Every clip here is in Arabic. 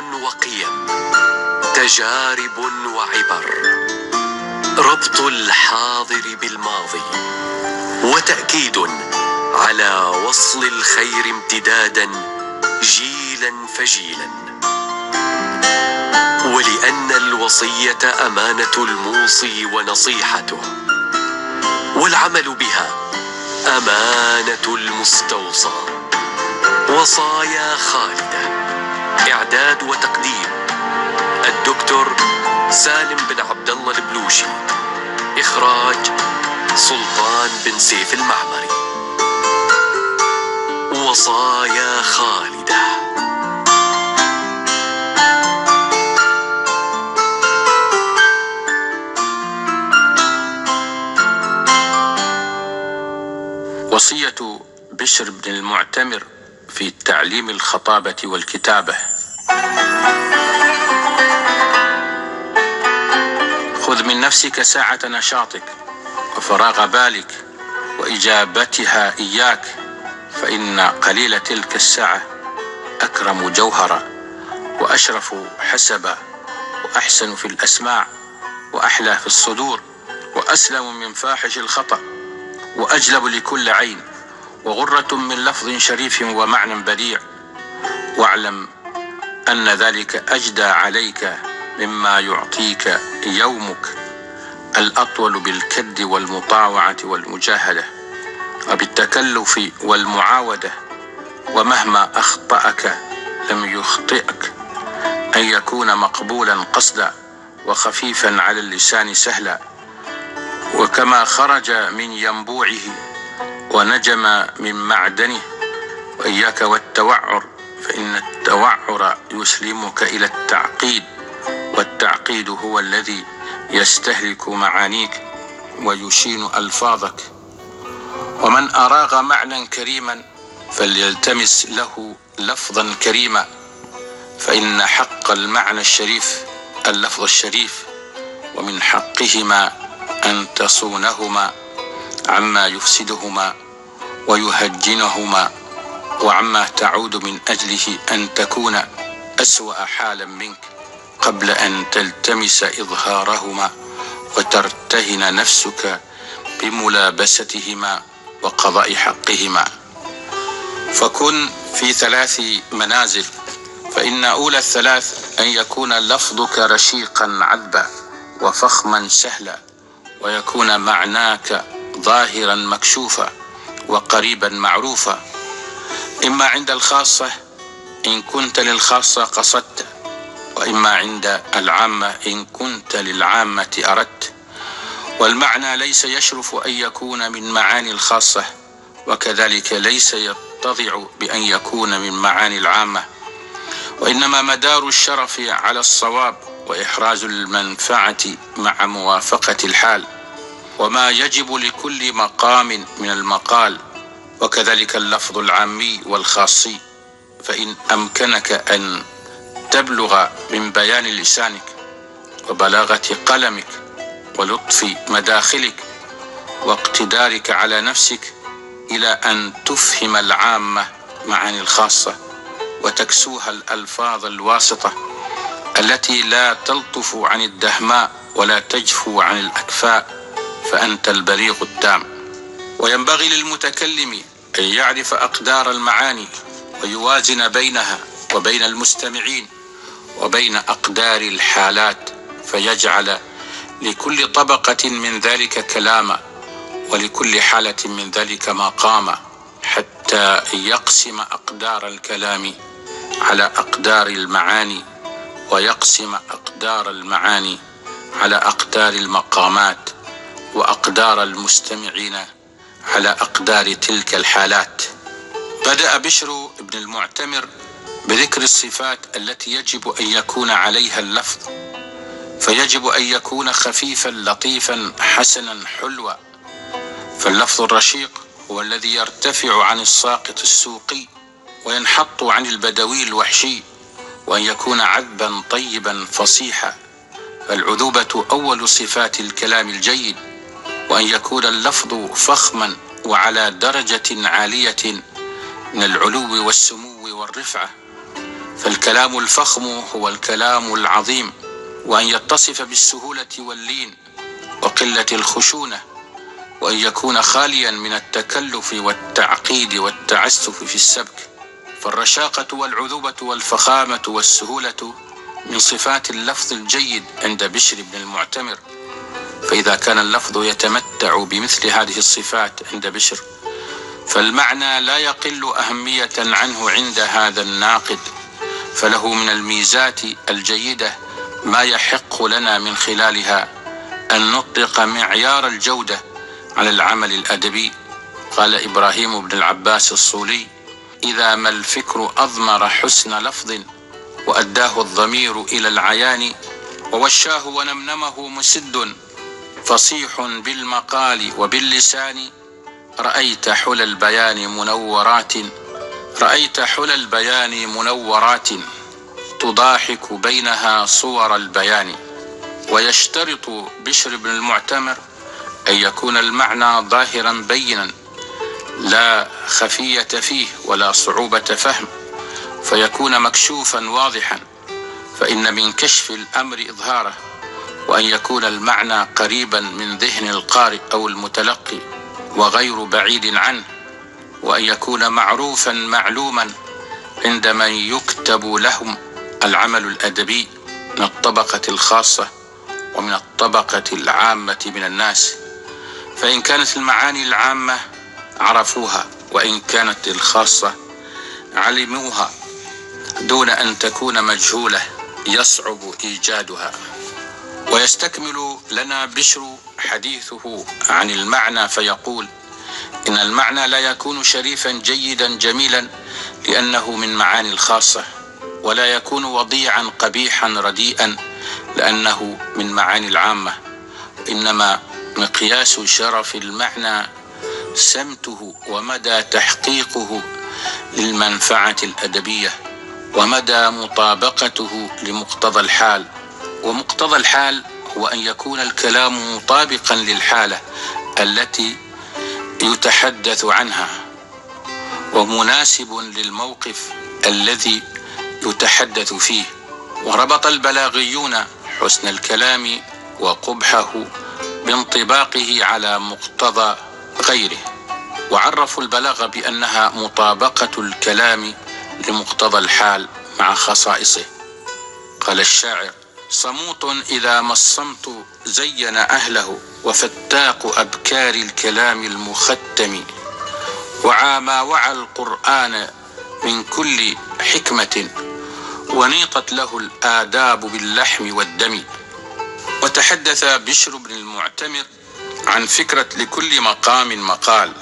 وقيم تجارب وعبر ربط الحاضر بالماضي وتأكيد على وصل الخير امتدادا جيلا فجيلا. ولأن الوصية أمانة الموصي ونصيحته والعمل بها أمانة المستوصى وصايا خالده. إعداد وتقديم الدكتور سالم بن عبد الله البلوشي إخراج سلطان بن سيف المعمري. وصايا خالدة. وصية بشر بن المعتمر في تعليم الخطابة والكتابة. خذ من نفسك ساعة نشاطك وفراغ بالك وإجابتها إياك فإن قليل تلك الساعة أكرم جوهرا وأشرف حسبا وأحسن في الأسماع وأحلى في الصدور وأسلم من فاحش الخطأ وأجلب لكل عين. وغرة من لفظ شريف ومعنى بديع. واعلم أن ذلك أجدى عليك مما يعطيك يومك الأطول بالكد والمطاوعة والمجاهدة وبالتكلف والمعاودة ومهما أخطأك لم يخطئك. أن يكون مقبولا قصدا وخفيفا على اللسان سهلا. وكما خرج من ينبوعه ونجم من معدنه. وإياك والتوعر فإن التوعر يسلمك إلى التعقيد. والتعقيد هو الذي يستهلك معانيك ويشين ألفاظك. ومن أراغ معنى كريما فليلتمس له لفظا كريما. فإن حق المعنى الشريف اللفظ الشريف. ومن حقهما أن تصونهما عما يفسدهما ويهجنهما وعما تعود من أجله أن تكون أسوأ حالا منك قبل أن تلتمس إظهارهما وترتهن نفسك بملابستهما وقضاء حقهما. فكن في ثلاث منازل فإن أولى الثلاث أن يكون لفظك رشيقا عذبا وفخما سهلا ويكون معناك ظاهرا مكشوفا. وقريبا معروفا إما عند الخاصة إن كنت للخاصة قصدت وإما عند العامة إن كنت للعامة أردت. والمعنى ليس يشرف أن يكون من معاني الخاصة وكذلك ليس يتضع بأن يكون من معاني العامة. وإنما مدار الشرف على الصواب وإحراز المنفعة مع موافقة الحال. وما يجب لكل مقام من المقال وكذلك اللفظ العامي والخاصي فإن أمكنك أن تبلغ من بيان لسانك وبلاغة قلمك ولطف مداخلك واقتدارك على نفسك إلى أن تفهم العامة معاني الخاصة وتكسوها الألفاظ الواسطة التي لا تلطف عن الدهماء ولا تجفو عن الأكفاء فأنت البليغ التام. وينبغي للمتكلم أن يعرف أقدار المعاني ويوازن بينها وبين المستمعين وبين أقدار الحالات فيجعل لكل طبقة من ذلك كلاما ولكل حالة من ذلك مقاما حتى يقسم أقدار الكلام على أقدار المعاني ويقسم أقدار المعاني على أقدار المقامات. وأقدار المستمعين على أقدار تلك الحالات. بدأ بشر بن المعتمر بذكر الصفات التي يجب أن يكون عليها اللفظ فيجب أن يكون خفيفا لطيفا حسنا حلوا. فاللفظ الرشيق هو الذي يرتفع عن الساقط السوقي وينحط عن البدوي الوحشي وأن يكون عذبا طيبا فصيحا. فالعذوبة أول صفات الكلام الجيد. وأن يكون اللفظ فخما وعلى درجة عالية من العلو والسمو والرفعة. فالكلام الفخم هو الكلام العظيم وأن يتصف بالسهولة واللين وقلة الخشونة وأن يكون خاليا من التكلف والتعقيد والتعسف في السبك. فالرشاقة والعذوبة والفخامة والسهولة من صفات اللفظ الجيد عند بشر بن المعتمر. فإذا كان اللفظ يتمتع بمثل هذه الصفات عند بشر فالمعنى لا يقل أهمية عنه عند هذا الناقد فله من الميزات الجيدة ما يحق لنا من خلالها أن نطلق معيار الجودة على العمل الأدبي. قال إبراهيم بن العباس الصولي إذا ما الفكر أضمر حسن لفظ وأداه الضمير إلى العيان ووشاه ونمنمه مسد فصيح بالمقال وباللسان رأيت حلى البيان منورات رأيت حلى البيان منورات تضاحك بينها صور البيان ويشترط بشر بن المعتمر أن يكون المعنى ظاهرا بينا لا خفية فيه ولا صعوبة فهم فيكون مكشوفا واضحا فإن من كشف الأمر إظهاره. وأن يكون المعنى قريبا من ذهن القارئ أو المتلقي وغير بعيد عنه وأن يكون معروفا معلوما عند من يكتب لهم العمل الأدبي من الطبقة الخاصة ومن الطبقة العامة من الناس. فإن كانت المعاني العامة عرفوها وإن كانت الخاصة علموها دون أن تكون مجهولة يصعب إيجادها. ويستكمل لنا بشر حديثه عن المعنى فيقول إن المعنى لا يكون شريفا جيدا جميلا لأنه من معاني الخاصة ولا يكون وضيعا قبيحا رديئا لأنه من معاني العامة. إنما مقياس شرف المعنى سمته ومدى تحقيقه للمنفعة الأدبية ومدى مطابقته لمقتضى الحال. ومقتضى الحال هو أن يكون الكلام مطابقا للحالة التي يتحدث عنها ومناسب للموقف الذي يتحدث فيه. وربط البلاغيون حسن الكلام وقبحه بانطباقه على مقتضى غيره. وعرفوا البلاغه بأنها مطابقة الكلام لمقتضى الحال مع خصائصه. قال الشاعر صموط إذا ما الصمت زين أهله وفتاق أبكار الكلام المختم وعى ما وعى القرآن من كل حكمة ونيطت له الآداب باللحم والدم وتحدث بشر بن المعتمر عن فكرة لكل مقام مقال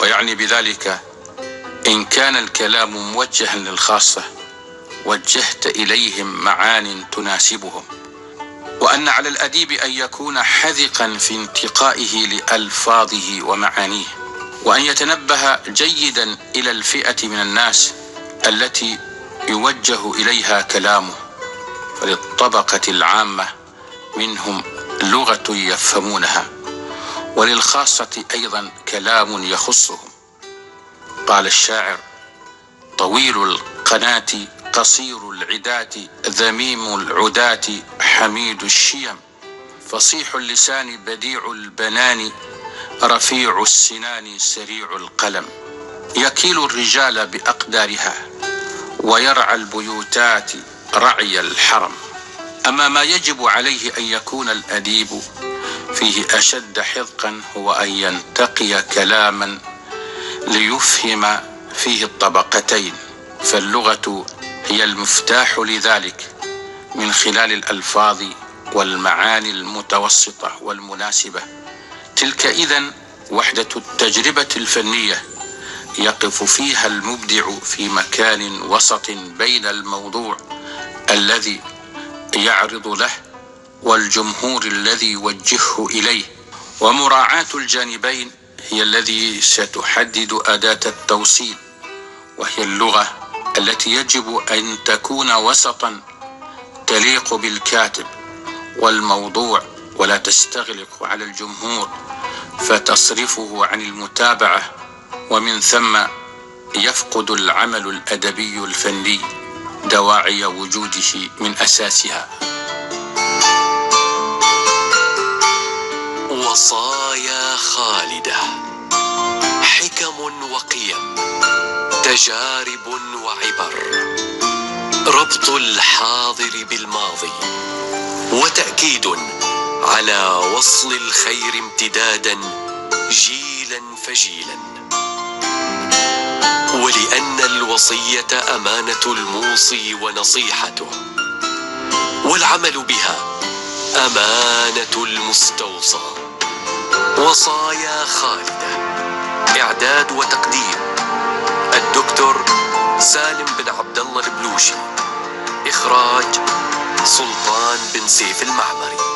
ويعني بذلك إن كان الكلام موجها للخاصة وجهت إليهم معان تناسبهم. وأن على الأديب أن يكون حذقا في انتقائه لألفاظه ومعانيه وأن يتنبه جيدا إلى الفئة من الناس التي يوجه إليها كلامه. فللطبقة العامة منهم لغة يفهمونها وللخاصة أيضا كلام يخصهم. قال الشاعر طويل القناة قصير العداة ذميم العداة حميد الشيم. فصيح اللسان بديع البنان رفيع السنان سريع القلم. يكيل الرجال بأقدارها ويرعى البيوتات رعي الحرم. أما ما يجب عليه أن يكون الأديب فيه أشد حذقا هو أن ينتقي كلاما ليفهم فيه الطبقتين. فاللغة هي المفتاح لذلك من خلال الألفاظ والمعاني المتوسطة والمناسبة. تلك إذن وحدة التجربة الفنية يقف فيها المبدع في مكان وسط بين الموضوع الذي يعرض له والجمهور الذي يوجهه إليه. ومراعاة الجانبين هي الذي ستحدد أداة التوصيل وهي اللغة التي يجب أن تكون وسطا تليق بالكاتب والموضوع ولا تستغلق على الجمهور فتصرفه عن المتابعة ومن ثم يفقد العمل الأدبي الفني دواعي وجوده من أساسها. وصايا خالدة حكم وقيم. تجارب وعبر. ربط الحاضر بالماضي. وتأكيد على وصل الخير امتدادا جيلا فجيلا. ولأن الوصية أمانة الموصي ونصيحته. والعمل بها أمانة المستوصى. وصايا خالدة. إعداد وتقديم الدكتور سالم بن عبد الله البلوشي إخراج سلطان بن سيف المعمري.